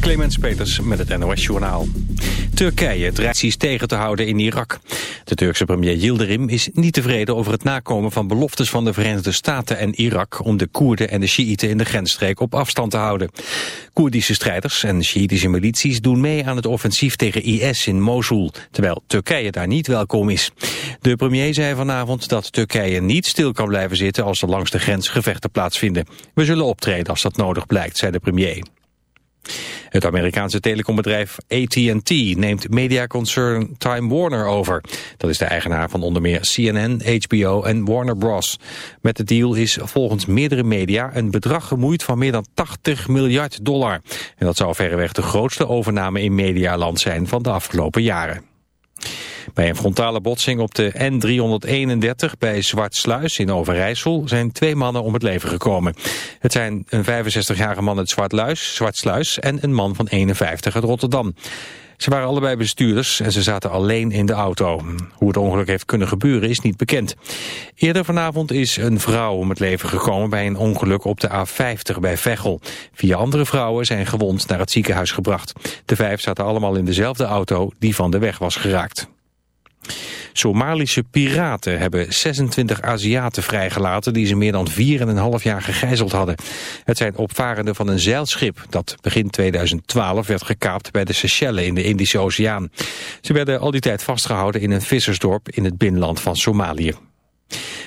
Clemens Peters met het NOS Journaal. Turkije dreigt tegen te houden in Irak. De Turkse premier Yildirim is niet tevreden over het nakomen van beloftes van de Verenigde Staten en Irak om de Koerden en de Sjiïten in de grensstreek op afstand te houden. Koerdische strijders en Sjiïtische milities doen mee aan het offensief tegen IS in Mosul, terwijl Turkije daar niet welkom is. De premier zei vanavond dat Turkije niet stil kan blijven zitten als er langs de grens gevechten plaatsvinden. We zullen optreden als dat nodig blijkt, zei de premier. Het Amerikaanse telecombedrijf AT&T neemt mediaconcern Time Warner over. Dat is de eigenaar van onder meer CNN, HBO en Warner Bros. Met de deal is volgens meerdere media een bedrag gemoeid van meer dan 80 miljard dollar. En dat zou verreweg de grootste overname in medialand zijn van de afgelopen jaren. Bij een frontale botsing op de N331 bij Zwartsluis in Overijssel zijn twee mannen om het leven gekomen. Het zijn een 65-jarige man uit Zwartluis, Zwartsluis en een man van 51 uit Rotterdam. Ze waren allebei bestuurders en ze zaten alleen in de auto. Hoe het ongeluk heeft kunnen gebeuren is niet bekend. Eerder vanavond is een vrouw om het leven gekomen bij een ongeluk op de A50 bij Veghel. Vier andere vrouwen zijn gewond naar het ziekenhuis gebracht. De vijf zaten allemaal in dezelfde auto die van de weg was geraakt. Somalische piraten hebben 26 Aziaten vrijgelaten die ze meer dan 4,5 jaar gegijzeld hadden. Het zijn opvarenden van een zeilschip dat begin 2012 werd gekaapt bij de Seychelles in de Indische Oceaan. Ze werden al die tijd vastgehouden in een vissersdorp in het binnenland van Somalië.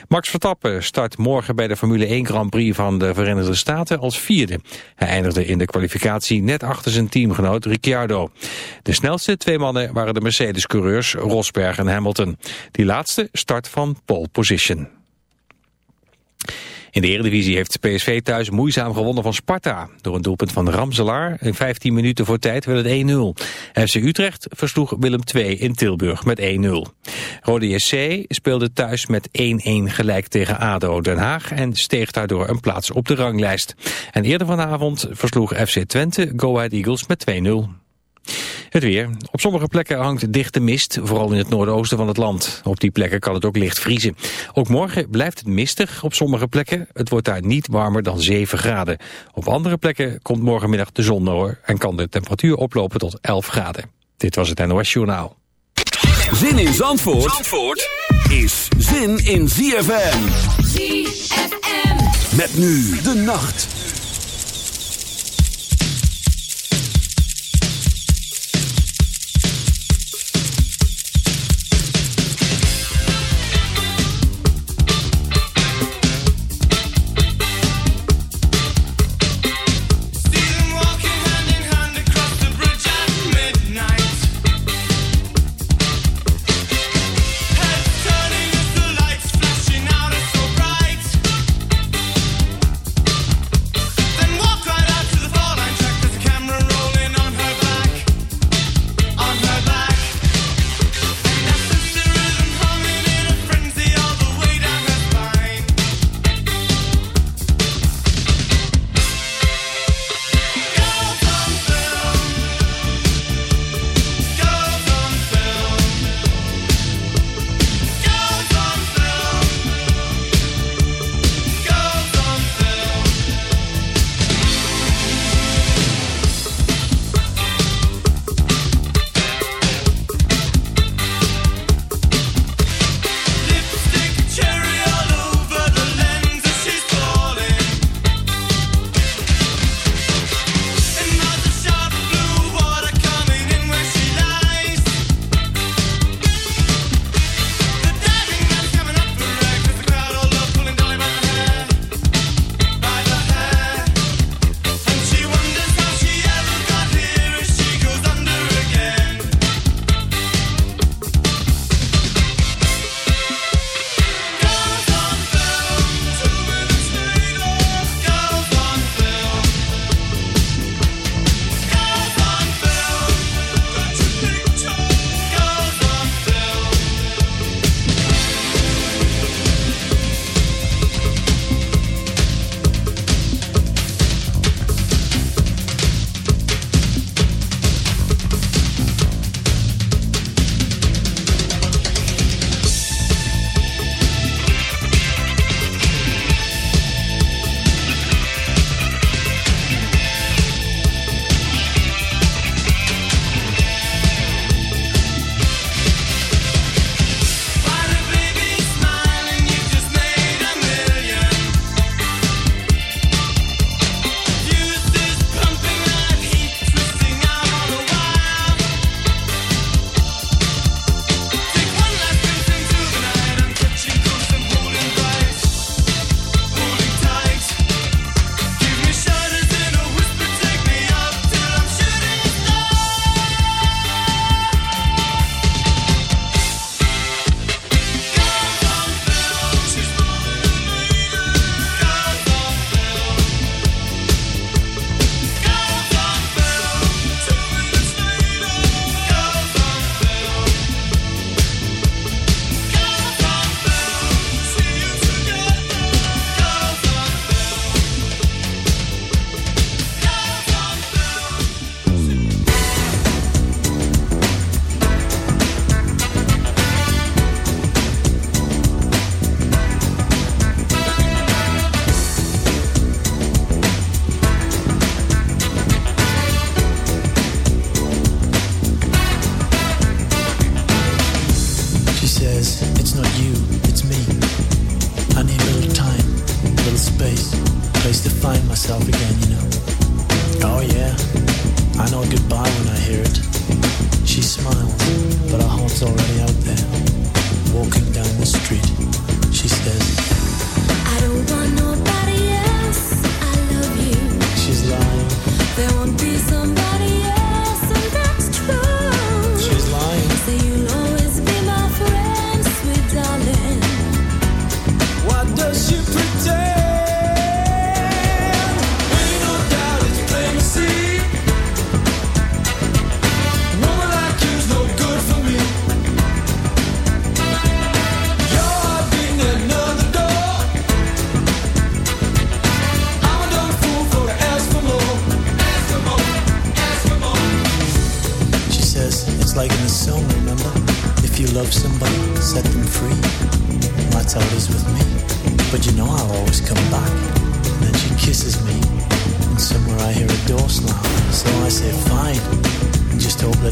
Max Verstappen start morgen bij de Formule 1 Grand Prix van de Verenigde Staten als vierde. Hij eindigde in de kwalificatie net achter zijn teamgenoot Ricciardo. De snelste twee mannen waren de Mercedes-coureurs Rosberg en Hamilton. Die laatste start van pole position. In de Eredivisie heeft PSV thuis moeizaam gewonnen van Sparta. Door een doelpunt van Ramselaar in 15 minuten voor tijd werd het 1-0. FC Utrecht versloeg Willem II in Tilburg met 1-0. Rode JC speelde thuis met 1-1 gelijk tegen ADO Den Haag... en steeg daardoor een plaats op de ranglijst. En eerder vanavond versloeg FC Twente Go Ahead Eagles met 2-0. Het weer. Op sommige plekken hangt dichte mist, vooral in het noordoosten van het land. Op die plekken kan het ook licht vriezen. Ook morgen blijft het mistig op sommige plekken. Het wordt daar niet warmer dan 7 graden. Op andere plekken komt morgenmiddag de zon door en kan de temperatuur oplopen tot 11 graden. Dit was het NOS Journaal. Zin in Zandvoort, Zandvoort is zin in ZFM. ZFM. Met nu de nacht.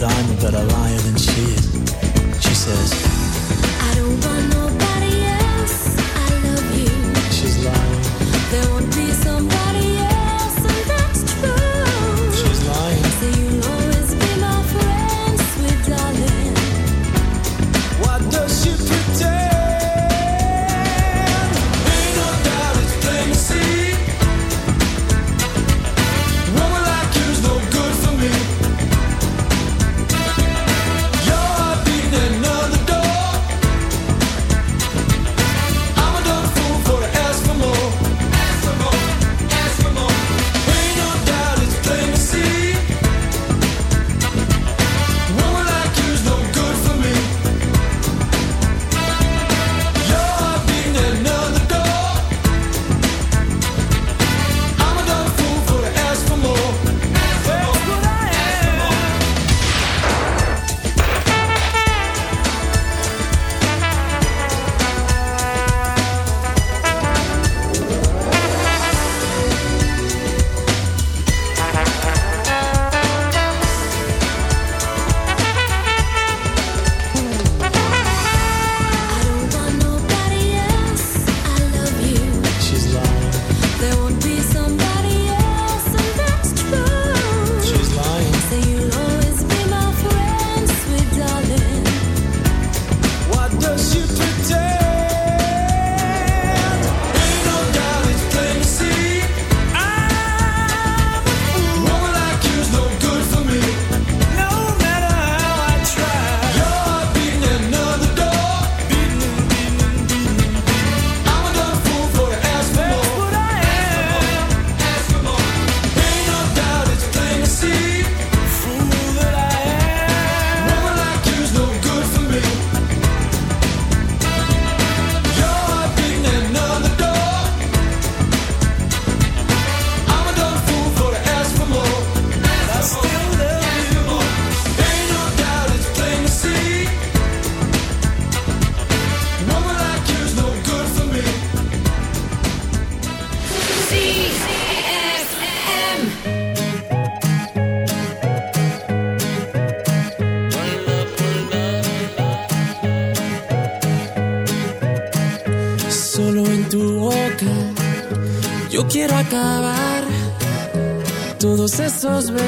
but I'm a better liar than she is. She says,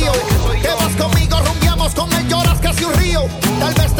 vacío. Te vas conmigo, rumbiamos con él, lloras casi un río. Tal vez te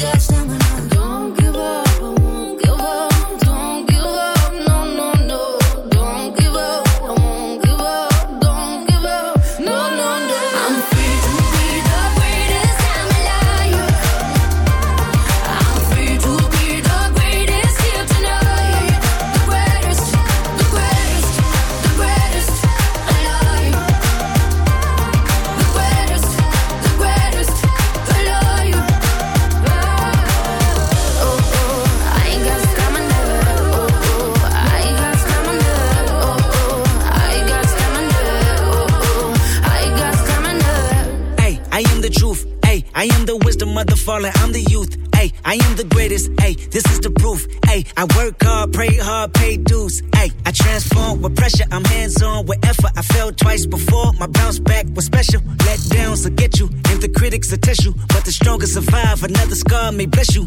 gash God me. Bless you.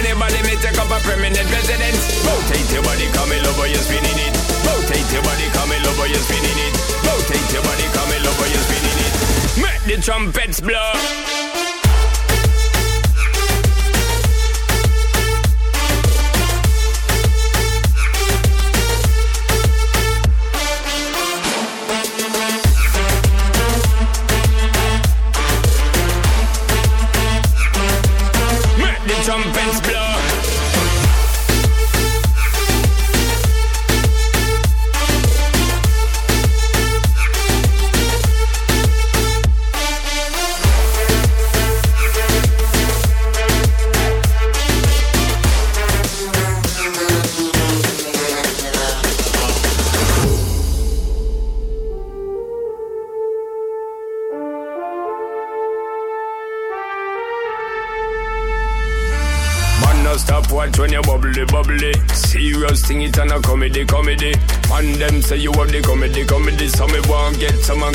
Funny body may take up a permanent residence. Rotate your body, come in over, oh, you're spinning it. Rotate your body, come in over, oh, you're spinning it. Rotate your body, come in over, oh, you're spinning it. Make the trumpets blow. Say you have the comedy, comedy, so me won't get someone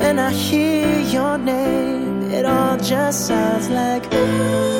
When I hear your name. It all just sounds like Mm,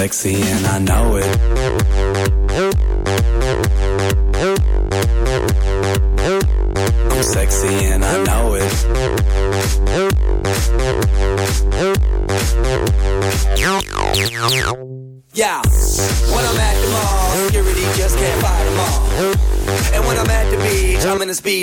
Sexy and I know it.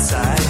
Outside,